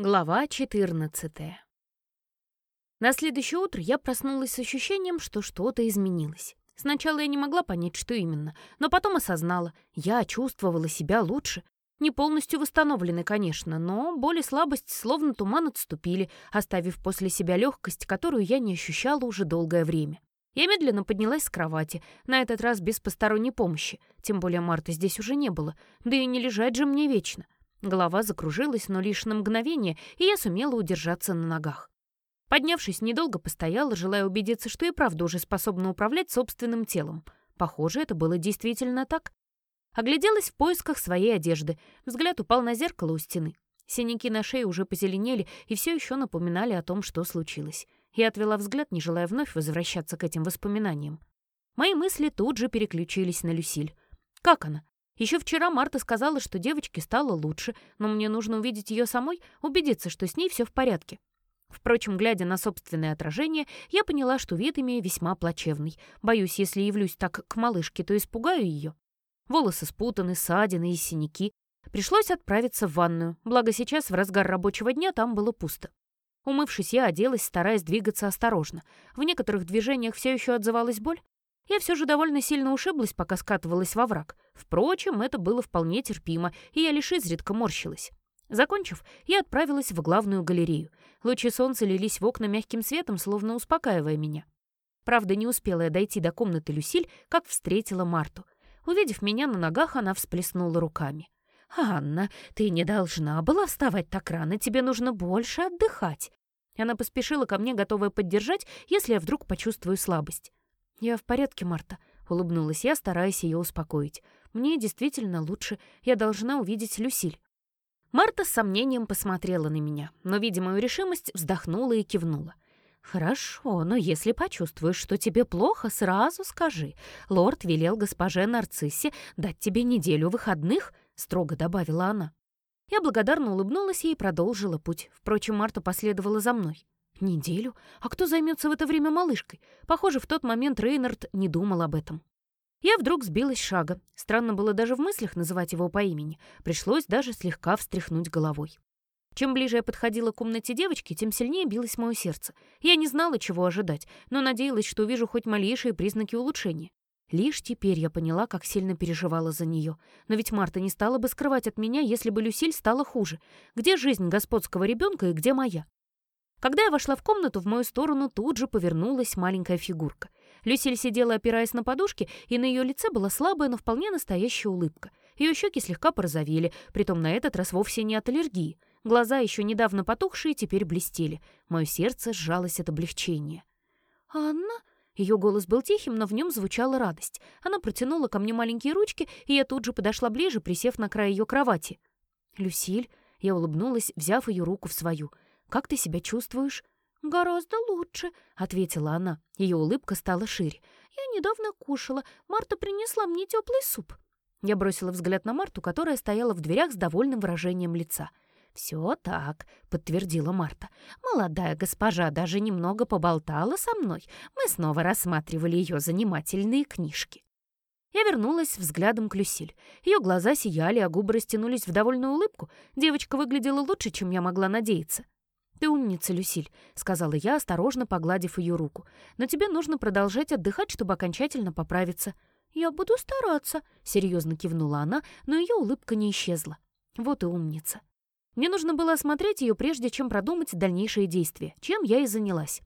Глава 14 На следующее утро я проснулась с ощущением, что что-то изменилось. Сначала я не могла понять, что именно, но потом осознала. Я чувствовала себя лучше. Не полностью восстановлены, конечно, но боль и слабость словно туман отступили, оставив после себя легкость, которую я не ощущала уже долгое время. Я медленно поднялась с кровати, на этот раз без посторонней помощи, тем более Марты здесь уже не было, да и не лежать же мне вечно. Голова закружилась, но лишь на мгновение, и я сумела удержаться на ногах. Поднявшись, недолго постояла, желая убедиться, что и правда уже способна управлять собственным телом. Похоже, это было действительно так. Огляделась в поисках своей одежды. Взгляд упал на зеркало у стены. Синяки на шее уже позеленели и все еще напоминали о том, что случилось. Я отвела взгляд, не желая вновь возвращаться к этим воспоминаниям. Мои мысли тут же переключились на Люсиль. Как она? Еще вчера Марта сказала, что девочке стало лучше, но мне нужно увидеть ее самой, убедиться, что с ней все в порядке. Впрочем, глядя на собственное отражение, я поняла, что вид имею весьма плачевный. Боюсь, если явлюсь так к малышке, то испугаю ее. Волосы спутаны, ссадины и синяки. Пришлось отправиться в ванную, благо сейчас в разгар рабочего дня там было пусто. Умывшись, я оделась, стараясь двигаться осторожно. В некоторых движениях все еще отзывалась боль, я все же довольно сильно ушиблась, пока скатывалась во враг. Впрочем, это было вполне терпимо, и я лишь изредка морщилась. Закончив, я отправилась в главную галерею. Лучи солнца лились в окна мягким светом, словно успокаивая меня. Правда, не успела я дойти до комнаты Люсиль, как встретила Марту. Увидев меня на ногах, она всплеснула руками. «Анна, ты не должна была вставать так рано, тебе нужно больше отдыхать». Она поспешила ко мне, готовая поддержать, если я вдруг почувствую слабость. «Я в порядке, Марта», — улыбнулась я, стараясь ее успокоить. «Мне действительно лучше. Я должна увидеть Люсиль». Марта с сомнением посмотрела на меня, но, видя мою решимость, вздохнула и кивнула. «Хорошо, но если почувствуешь, что тебе плохо, сразу скажи. Лорд велел госпоже Нарциссе дать тебе неделю выходных», — строго добавила она. Я благодарно улыбнулась ей и продолжила путь. Впрочем, Марта последовала за мной. Неделю? А кто займется в это время малышкой? Похоже, в тот момент Рейнард не думал об этом. Я вдруг сбилась с шага. Странно было даже в мыслях называть его по имени. Пришлось даже слегка встряхнуть головой. Чем ближе я подходила к комнате девочки, тем сильнее билось мое сердце. Я не знала, чего ожидать, но надеялась, что увижу хоть малейшие признаки улучшения. Лишь теперь я поняла, как сильно переживала за нее. Но ведь Марта не стала бы скрывать от меня, если бы Люсиль стала хуже. Где жизнь господского ребенка и где моя? Когда я вошла в комнату, в мою сторону тут же повернулась маленькая фигурка. Люсиль сидела, опираясь на подушки, и на ее лице была слабая, но вполне настоящая улыбка. Ее щеки слегка порозовели, притом на этот раз вовсе не от аллергии. Глаза, еще недавно потухшие, теперь блестели. Мое сердце сжалось от облегчения. «Анна?» Ее голос был тихим, но в нем звучала радость. Она протянула ко мне маленькие ручки, и я тут же подошла ближе, присев на край ее кровати. «Люсиль?» Я улыбнулась, взяв ее руку в свою — как ты себя чувствуешь?» «Гораздо лучше», — ответила она. Ее улыбка стала шире. «Я недавно кушала. Марта принесла мне теплый суп». Я бросила взгляд на Марту, которая стояла в дверях с довольным выражением лица. «Все так», — подтвердила Марта. «Молодая госпожа даже немного поболтала со мной. Мы снова рассматривали ее занимательные книжки». Я вернулась взглядом к Люсиль. Ее глаза сияли, а губы растянулись в довольную улыбку. Девочка выглядела лучше, чем я могла надеяться. «Ты умница, Люсиль», — сказала я, осторожно погладив ее руку. «Но тебе нужно продолжать отдыхать, чтобы окончательно поправиться». «Я буду стараться», — серьезно кивнула она, но ее улыбка не исчезла. «Вот и умница». Мне нужно было осмотреть ее, прежде чем продумать дальнейшие действия, чем я и занялась.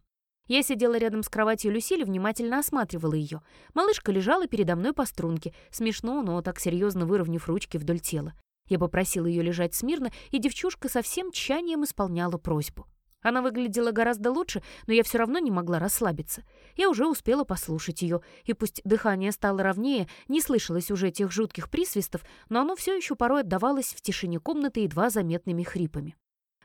Я сидела рядом с кроватью Люсиль и внимательно осматривала ее. Малышка лежала передо мной по струнке, смешно, но так серьезно выровняв ручки вдоль тела. Я попросила ее лежать смирно, и девчушка со всем тщанием исполняла просьбу. Она выглядела гораздо лучше, но я все равно не могла расслабиться. Я уже успела послушать ее, и пусть дыхание стало ровнее, не слышалось уже тех жутких присвистов, но оно все еще порой отдавалось в тишине комнаты едва заметными хрипами.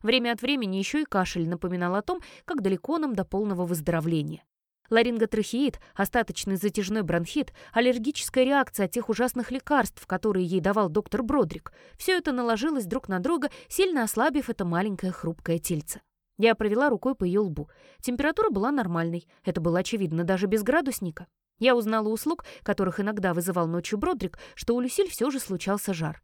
Время от времени еще и кашель напоминал о том, как далеко нам до полного выздоровления. Ларинготрахеид, остаточный затяжной бронхит, аллергическая реакция от тех ужасных лекарств, которые ей давал доктор Бродрик. Все это наложилось друг на друга, сильно ослабив это маленькое хрупкое тельце. Я провела рукой по ее лбу. Температура была нормальной. Это было очевидно даже без градусника. Я узнала у слуг, которых иногда вызывал ночью Бродрик, что у Люсиль все же случался жар.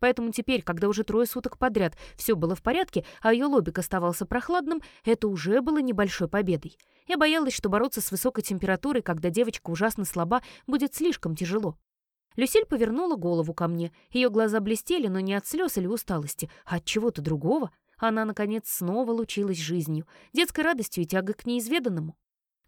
Поэтому теперь, когда уже трое суток подряд все было в порядке, а ее лобик оставался прохладным, это уже было небольшой победой. Я боялась, что бороться с высокой температурой, когда девочка ужасно слаба, будет слишком тяжело. Люсиль повернула голову ко мне. Ее глаза блестели, но не от слез или усталости, а от чего-то другого. Она, наконец, снова лучилась жизнью, детской радостью и тягой к неизведанному.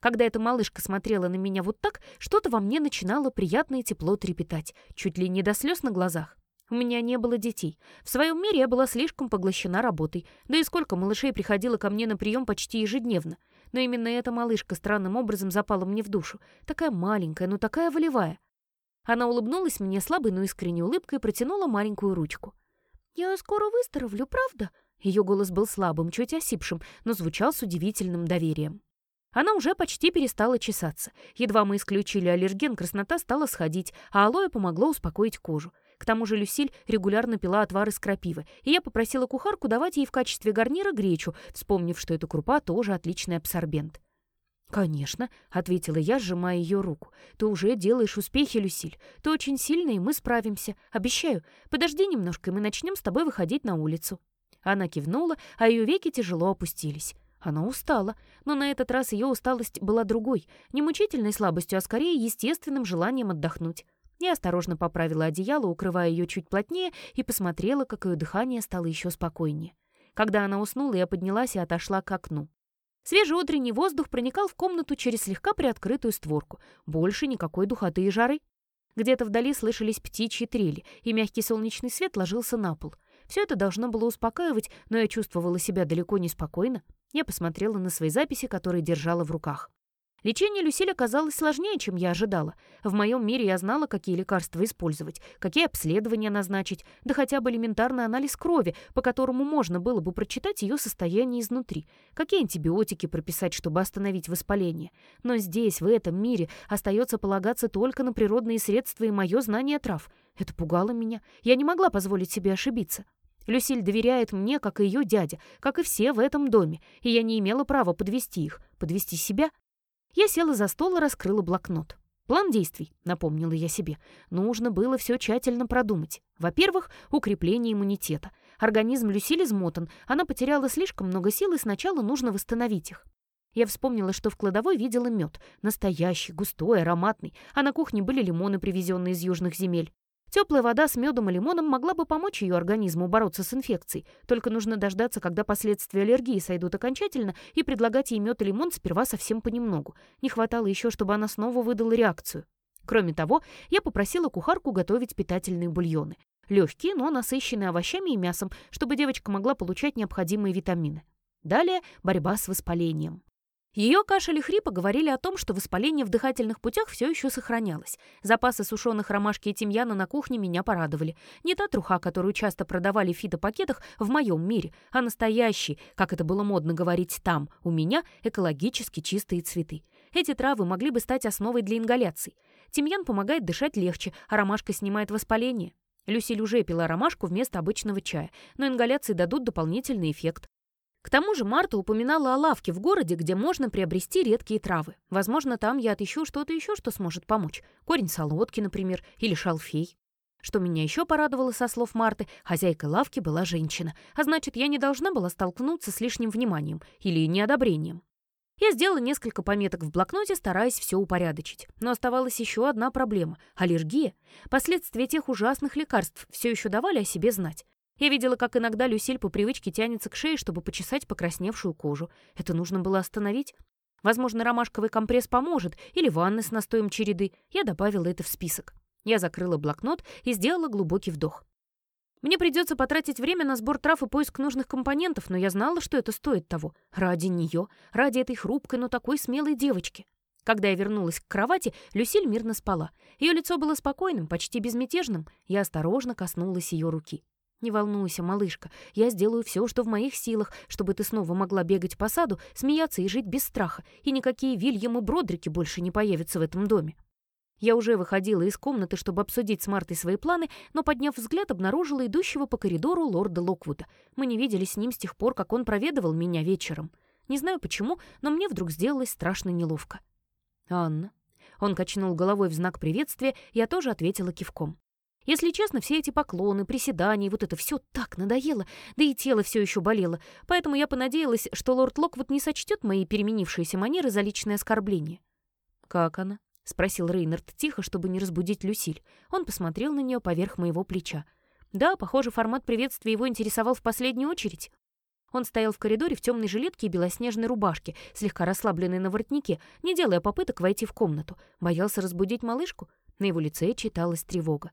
Когда эта малышка смотрела на меня вот так, что-то во мне начинало приятное тепло трепетать, чуть ли не до слез на глазах. У меня не было детей. В своем мире я была слишком поглощена работой. Да и сколько малышей приходило ко мне на прием почти ежедневно. Но именно эта малышка странным образом запала мне в душу. Такая маленькая, но такая волевая. Она улыбнулась мне слабой, но искренней улыбкой и протянула маленькую ручку. «Я скоро выздоровлю, правда?» Ее голос был слабым, чуть осипшим, но звучал с удивительным доверием. Она уже почти перестала чесаться. Едва мы исключили аллерген, краснота стала сходить, а алоэ помогло успокоить кожу. К тому же Люсиль регулярно пила отвар из крапивы, и я попросила кухарку давать ей в качестве гарнира гречу, вспомнив, что эта крупа тоже отличный абсорбент. «Конечно», — ответила я, сжимая ее руку. «Ты уже делаешь успехи, Люсиль. Ты очень сильная, и мы справимся. Обещаю. Подожди немножко, и мы начнем с тобой выходить на улицу». Она кивнула, а ее веки тяжело опустились. Она устала, но на этот раз ее усталость была другой, не мучительной слабостью, а скорее естественным желанием отдохнуть. Я осторожно поправила одеяло, укрывая ее чуть плотнее, и посмотрела, как ее дыхание стало еще спокойнее. Когда она уснула, я поднялась и отошла к окну. Свежий утренний воздух проникал в комнату через слегка приоткрытую створку. Больше никакой духоты и жары. Где-то вдали слышались птичьи трели, и мягкий солнечный свет ложился на пол. Все это должно было успокаивать, но я чувствовала себя далеко не спокойно. Я посмотрела на свои записи, которые держала в руках. Лечение Люсиль оказалось сложнее, чем я ожидала. В моем мире я знала, какие лекарства использовать, какие обследования назначить, да хотя бы элементарный анализ крови, по которому можно было бы прочитать ее состояние изнутри, какие антибиотики прописать, чтобы остановить воспаление. Но здесь, в этом мире, остается полагаться только на природные средства и мое знание трав. Это пугало меня. Я не могла позволить себе ошибиться. Люсиль доверяет мне, как и ее дядя, как и все в этом доме, и я не имела права подвести их. Подвести себя я села за стол и раскрыла блокнот. План действий, напомнила я себе. Нужно было все тщательно продумать. Во-первых, укрепление иммунитета. Организм Люсиль измотан, она потеряла слишком много сил, и сначала нужно восстановить их. Я вспомнила, что в кладовой видела мед. Настоящий, густой, ароматный. А на кухне были лимоны, привезенные из южных земель. Теплая вода с медом и лимоном могла бы помочь ее организму бороться с инфекцией, только нужно дождаться, когда последствия аллергии сойдут окончательно, и предлагать ей мед и лимон сперва совсем понемногу. Не хватало еще, чтобы она снова выдала реакцию. Кроме того, я попросила кухарку готовить питательные бульоны. Легкие, но насыщенные овощами и мясом, чтобы девочка могла получать необходимые витамины. Далее борьба с воспалением. Ее кашель и хрипы говорили о том, что воспаление в дыхательных путях все еще сохранялось. Запасы сушеных ромашки и тимьяна на кухне меня порадовали. Не та труха, которую часто продавали в фитопакетах в моем мире, а настоящий, как это было модно говорить там, у меня, экологически чистые цветы. Эти травы могли бы стать основой для ингаляций. Тимьян помогает дышать легче, а ромашка снимает воспаление. Люсиль уже пила ромашку вместо обычного чая, но ингаляции дадут дополнительный эффект. К тому же Марта упоминала о лавке в городе, где можно приобрести редкие травы. Возможно, там я отыщу что-то еще, что сможет помочь. Корень солодки, например, или шалфей. Что меня еще порадовало со слов Марты, хозяйкой лавки была женщина, а значит, я не должна была столкнуться с лишним вниманием или неодобрением. Я сделала несколько пометок в блокноте, стараясь все упорядочить. Но оставалась еще одна проблема — аллергия. Последствия тех ужасных лекарств все еще давали о себе знать. Я видела, как иногда Люсиль по привычке тянется к шее, чтобы почесать покрасневшую кожу. Это нужно было остановить. Возможно, ромашковый компресс поможет, или ванны с настоем череды. Я добавила это в список. Я закрыла блокнот и сделала глубокий вдох. Мне придется потратить время на сбор трав и поиск нужных компонентов, но я знала, что это стоит того. Ради нее, ради этой хрупкой, но такой смелой девочки. Когда я вернулась к кровати, Люсиль мирно спала. Ее лицо было спокойным, почти безмятежным. Я осторожно коснулась ее руки. «Не волнуйся, малышка, я сделаю все, что в моих силах, чтобы ты снова могла бегать по саду, смеяться и жить без страха, и никакие Вильямы Бродрики больше не появятся в этом доме». Я уже выходила из комнаты, чтобы обсудить с Мартой свои планы, но, подняв взгляд, обнаружила идущего по коридору лорда Локвуда. Мы не виделись с ним с тех пор, как он проведывал меня вечером. Не знаю почему, но мне вдруг сделалось страшно неловко. «Анна». Он качнул головой в знак приветствия, я тоже ответила кивком. Если честно, все эти поклоны, приседания, вот это все так надоело, да и тело все еще болело, поэтому я понадеялась, что лорд Локвуд не сочтет мои переменившиеся манеры за личное оскорбление. «Как она?» — спросил Рейнард тихо, чтобы не разбудить Люсиль. Он посмотрел на нее поверх моего плеча. Да, похоже, формат приветствия его интересовал в последнюю очередь. Он стоял в коридоре в темной жилетке и белоснежной рубашке, слегка расслабленной на воротнике, не делая попыток войти в комнату. Боялся разбудить малышку. На его лице читалась тревога.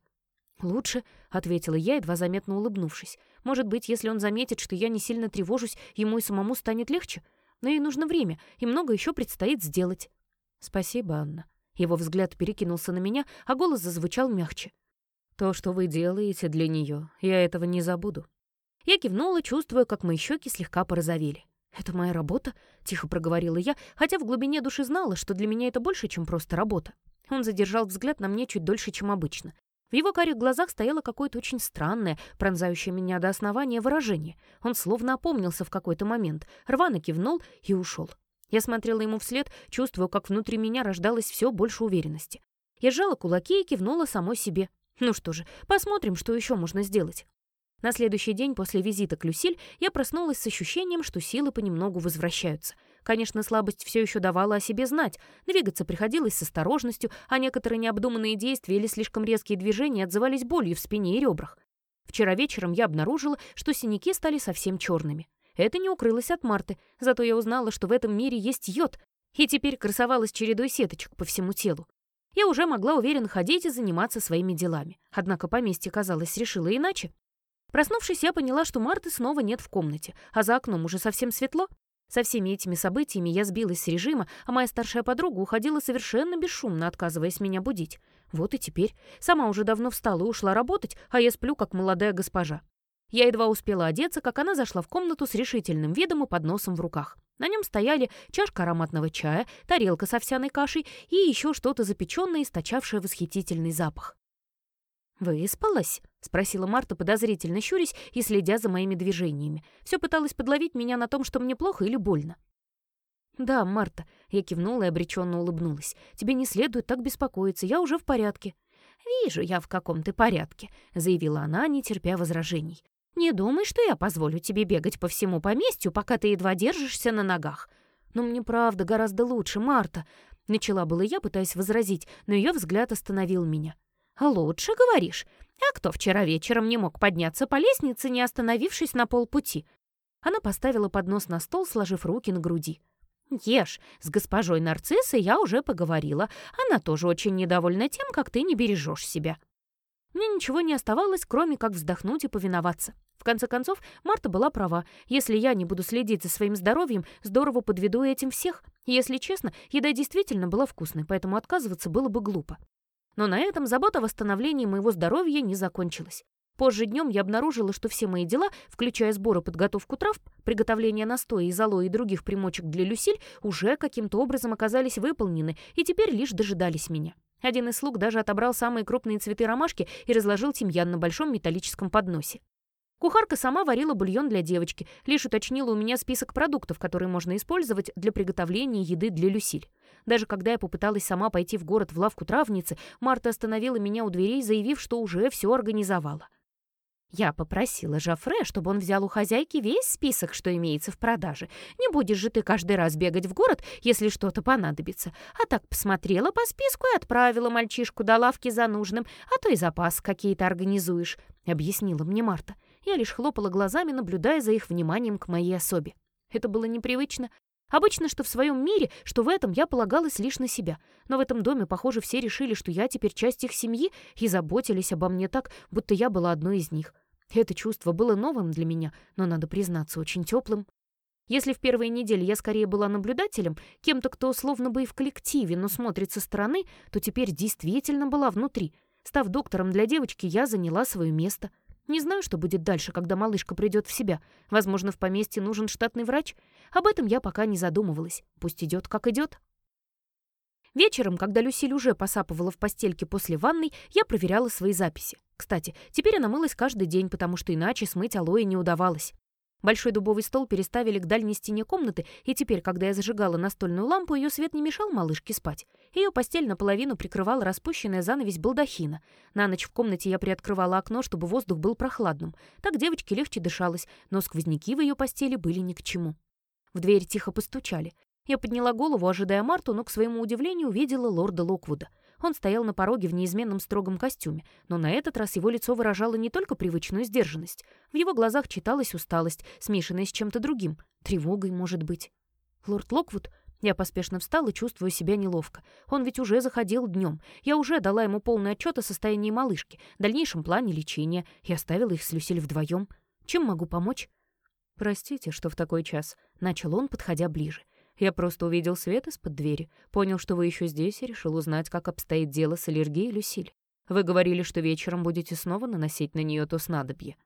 «Лучше», — ответила я, едва заметно улыбнувшись. «Может быть, если он заметит, что я не сильно тревожусь, ему и самому станет легче? Но ей нужно время, и много еще предстоит сделать». «Спасибо, Анна». Его взгляд перекинулся на меня, а голос зазвучал мягче. «То, что вы делаете для нее, я этого не забуду». Я кивнула, чувствуя, как мои щеки слегка порозовели. «Это моя работа?» — тихо проговорила я, хотя в глубине души знала, что для меня это больше, чем просто работа. Он задержал взгляд на мне чуть дольше, чем обычно. В его карих глазах стояло какое-то очень странное, пронзающее меня до основания выражение. Он словно опомнился в какой-то момент, рвано кивнул и ушел. Я смотрела ему вслед, чувствуя, как внутри меня рождалось все больше уверенности. Я сжала кулаки и кивнула самой себе. Ну что же, посмотрим, что еще можно сделать. На следующий день после визита к Люсиль я проснулась с ощущением, что силы понемногу возвращаются. Конечно, слабость все еще давала о себе знать. Двигаться приходилось с осторожностью, а некоторые необдуманные действия или слишком резкие движения отзывались болью в спине и ребрах. Вчера вечером я обнаружила, что синяки стали совсем черными. Это не укрылось от Марты, зато я узнала, что в этом мире есть йод, и теперь красовалась чередой сеточек по всему телу. Я уже могла уверенно ходить и заниматься своими делами. Однако поместье, казалось, решило иначе. Проснувшись, я поняла, что Марты снова нет в комнате, а за окном уже совсем светло. Со всеми этими событиями я сбилась с режима, а моя старшая подруга уходила совершенно бесшумно, отказываясь меня будить. Вот и теперь. Сама уже давно встала и ушла работать, а я сплю, как молодая госпожа. Я едва успела одеться, как она зашла в комнату с решительным видом и подносом в руках. На нем стояли чашка ароматного чая, тарелка с овсяной кашей и еще что-то запеченное, источавшее восхитительный запах. «Выспалась?» — спросила Марта, подозрительно щурясь и следя за моими движениями. Все пыталась подловить меня на том, что мне плохо или больно. «Да, Марта», — я кивнула и обреченно улыбнулась. «Тебе не следует так беспокоиться, я уже в порядке». «Вижу я, в каком ты порядке», — заявила она, не терпя возражений. «Не думай, что я позволю тебе бегать по всему поместью, пока ты едва держишься на ногах». «Но мне правда гораздо лучше, Марта», — начала было я, пытаясь возразить, но ее взгляд остановил меня. «Лучше, говоришь? А кто вчера вечером не мог подняться по лестнице, не остановившись на полпути?» Она поставила поднос на стол, сложив руки на груди. «Ешь, с госпожой Нарциссой я уже поговорила. Она тоже очень недовольна тем, как ты не бережешь себя». Мне ничего не оставалось, кроме как вздохнуть и повиноваться. В конце концов, Марта была права. Если я не буду следить за своим здоровьем, здорово подведу этим всех. если честно, еда действительно была вкусной, поэтому отказываться было бы глупо. Но на этом забота о восстановлении моего здоровья не закончилась. Позже днем я обнаружила, что все мои дела, включая сбор и подготовку трав, приготовление настоя из алоэ и других примочек для Люсиль, уже каким-то образом оказались выполнены и теперь лишь дожидались меня. Один из слуг даже отобрал самые крупные цветы ромашки и разложил тимьян на большом металлическом подносе. Кухарка сама варила бульон для девочки, лишь уточнила у меня список продуктов, которые можно использовать для приготовления еды для Люсиль. Даже когда я попыталась сама пойти в город в лавку травницы, Марта остановила меня у дверей, заявив, что уже все организовала. Я попросила Жафре, чтобы он взял у хозяйки весь список, что имеется в продаже. Не будешь же ты каждый раз бегать в город, если что-то понадобится. А так посмотрела по списку и отправила мальчишку до лавки за нужным, а то и запас какие-то организуешь», — объяснила мне Марта. Я лишь хлопала глазами, наблюдая за их вниманием к моей особе. Это было непривычно. Обычно, что в своем мире, что в этом я полагалась лишь на себя. Но в этом доме, похоже, все решили, что я теперь часть их семьи и заботились обо мне так, будто я была одной из них. Это чувство было новым для меня, но, надо признаться, очень теплым. Если в первые недели я скорее была наблюдателем, кем-то, кто словно бы и в коллективе, но смотрит со стороны, то теперь действительно была внутри. Став доктором для девочки, я заняла свое место — не знаю, что будет дальше, когда малышка придет в себя. Возможно, в поместье нужен штатный врач. Об этом я пока не задумывалась. Пусть идет, как идет. Вечером, когда Люсиль уже посапывала в постельке после ванной, я проверяла свои записи. Кстати, теперь она мылась каждый день, потому что иначе смыть алоэ не удавалось. Большой дубовый стол переставили к дальней стене комнаты, и теперь, когда я зажигала настольную лампу, ее свет не мешал малышке спать. Ее постель наполовину прикрывала распущенная занавесь балдахина. На ночь в комнате я приоткрывала окно, чтобы воздух был прохладным. Так девочке легче дышалось, но сквозняки в ее постели были ни к чему. В дверь тихо постучали. Я подняла голову, ожидая Марту, но, к своему удивлению, увидела лорда Локвуда. Он стоял на пороге в неизменном строгом костюме, но на этот раз его лицо выражало не только привычную сдержанность. В его глазах читалась усталость, смешанная с чем-то другим, тревогой, может быть. «Лорд Локвуд?» Я поспешно встала, чувствуя себя неловко. Он ведь уже заходил днем. Я уже дала ему полный отчет о состоянии малышки, дальнейшем плане лечения, и оставила их с Люсиль вдвоем. Чем могу помочь? «Простите, что в такой час», — начал он, подходя ближе. Я просто увидел свет из-под двери, понял, что вы еще здесь, и решил узнать, как обстоит дело с аллергией Люсиль. Вы говорили, что вечером будете снова наносить на нее то снадобье.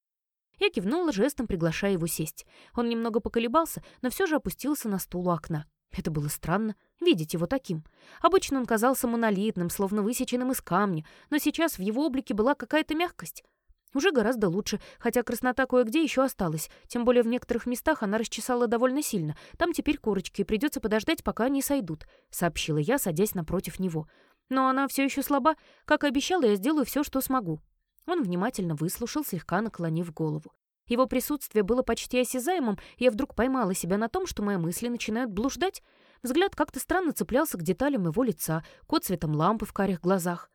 Я кивнула жестом, приглашая его сесть. Он немного поколебался, но все же опустился на стул у окна. Это было странно, видеть его таким. Обычно он казался монолитным, словно высеченным из камня, но сейчас в его облике была какая-то мягкость. Уже гораздо лучше, хотя краснота кое-где еще осталась, тем более в некоторых местах она расчесала довольно сильно. Там теперь корочки, и придется подождать, пока они сойдут», — сообщила я, садясь напротив него. «Но она все еще слаба. Как и обещала, я сделаю все, что смогу». Он внимательно выслушал, слегка наклонив голову. Его присутствие было почти осязаемым, и я вдруг поймала себя на том, что мои мысли начинают блуждать. Взгляд как-то странно цеплялся к деталям его лица, к отцветам лампы в карих глазах.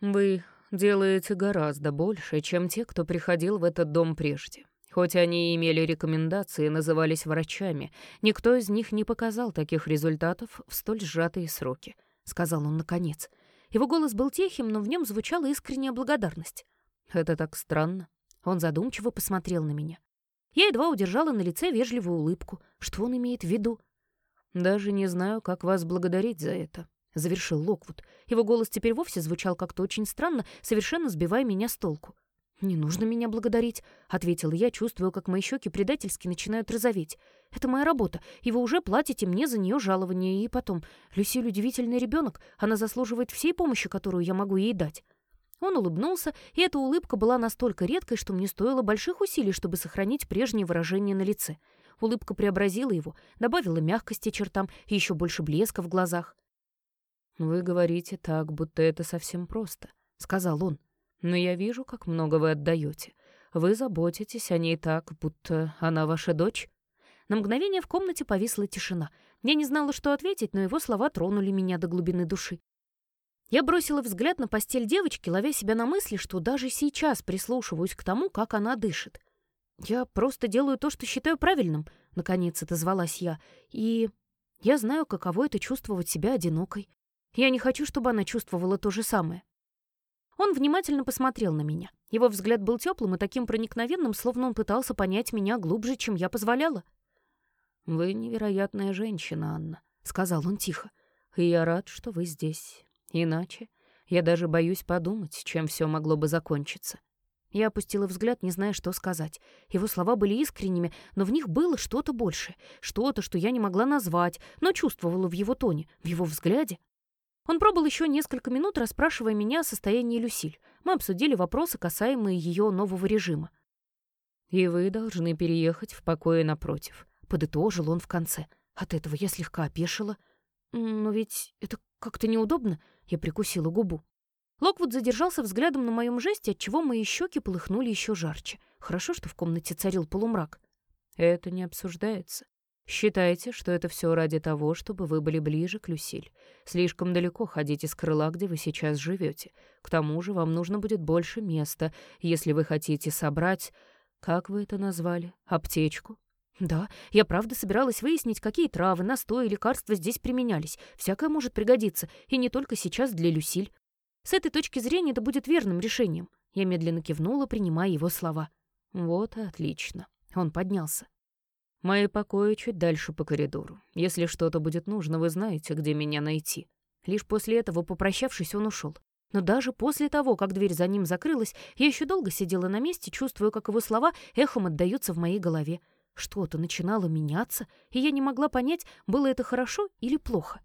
«Вы делаете гораздо больше, чем те, кто приходил в этот дом прежде. Хоть они и имели рекомендации и назывались врачами, никто из них не показал таких результатов в столь сжатые сроки», — сказал он наконец. Его голос был тихим, но в нем звучала искренняя благодарность. «Это так странно». Он задумчиво посмотрел на меня. Я едва удержала на лице вежливую улыбку. Что он имеет в виду? «Даже не знаю, как вас благодарить за это», — завершил Локвуд. Его голос теперь вовсе звучал как-то очень странно, совершенно сбивая меня с толку. «Не нужно меня благодарить», — ответила я, чувствуя, как мои щеки предательски начинают розоветь. «Это моя работа, и вы уже платите мне за нее жалование, и потом. Люсиль удивительный ребенок, она заслуживает всей помощи, которую я могу ей дать». Он улыбнулся, и эта улыбка была настолько редкой, что мне стоило больших усилий, чтобы сохранить прежнее выражение на лице. Улыбка преобразила его, добавила мягкости чертам и еще больше блеска в глазах. «Вы говорите так, будто это совсем просто», — сказал он. «Но я вижу, как много вы отдаете. Вы заботитесь о ней так, будто она ваша дочь». На мгновение в комнате повисла тишина. Я не знала, что ответить, но его слова тронули меня до глубины души. Я бросила взгляд на постель девочки, ловя себя на мысли, что даже сейчас прислушиваюсь к тому, как она дышит. «Я просто делаю то, что считаю правильным», — наконец отозвалась я. «И я знаю, каково это чувствовать себя одинокой. Я не хочу, чтобы она чувствовала то же самое. Он внимательно посмотрел на меня. Его взгляд был теплым и таким проникновенным, словно он пытался понять меня глубже, чем я позволяла. «Вы невероятная женщина, Анна», — сказал он тихо. «И я рад, что вы здесь. Иначе я даже боюсь подумать, чем все могло бы закончиться». Я опустила взгляд, не зная, что сказать. Его слова были искренними, но в них было что-то большее, что-то, что я не могла назвать, но чувствовала в его тоне, в его взгляде. Он пробыл еще несколько минут, расспрашивая меня о состоянии Люсиль. Мы обсудили вопросы, касаемые ее нового режима. «И вы должны переехать в покое напротив», — подытожил он в конце. От этого я слегка опешила. «Но ведь это как-то неудобно», — я прикусила губу. Локвуд задержался взглядом на моем жесте, отчего мои щеки полыхнули еще жарче. Хорошо, что в комнате царил полумрак. «Это не обсуждается. Считайте, что это все ради того, чтобы вы были ближе к Люсиль. Слишком далеко ходить из крыла, где вы сейчас живете. К тому же вам нужно будет больше места, если вы хотите собрать... Как вы это назвали? Аптечку? Да, я правда собиралась выяснить, какие травы, настои, лекарства здесь применялись. Всякое может пригодиться, и не только сейчас для Люсиль. С этой точки зрения это будет верным решением. Я медленно кивнула, принимая его слова. Вот и отлично. Он поднялся. Мои покои чуть дальше по коридору. Если что-то будет нужно, вы знаете, где меня найти». Лишь после этого, попрощавшись, он ушел. Но даже после того, как дверь за ним закрылась, я еще долго сидела на месте, чувствуя, как его слова эхом отдаются в моей голове. Что-то начинало меняться, и я не могла понять, было это хорошо или плохо.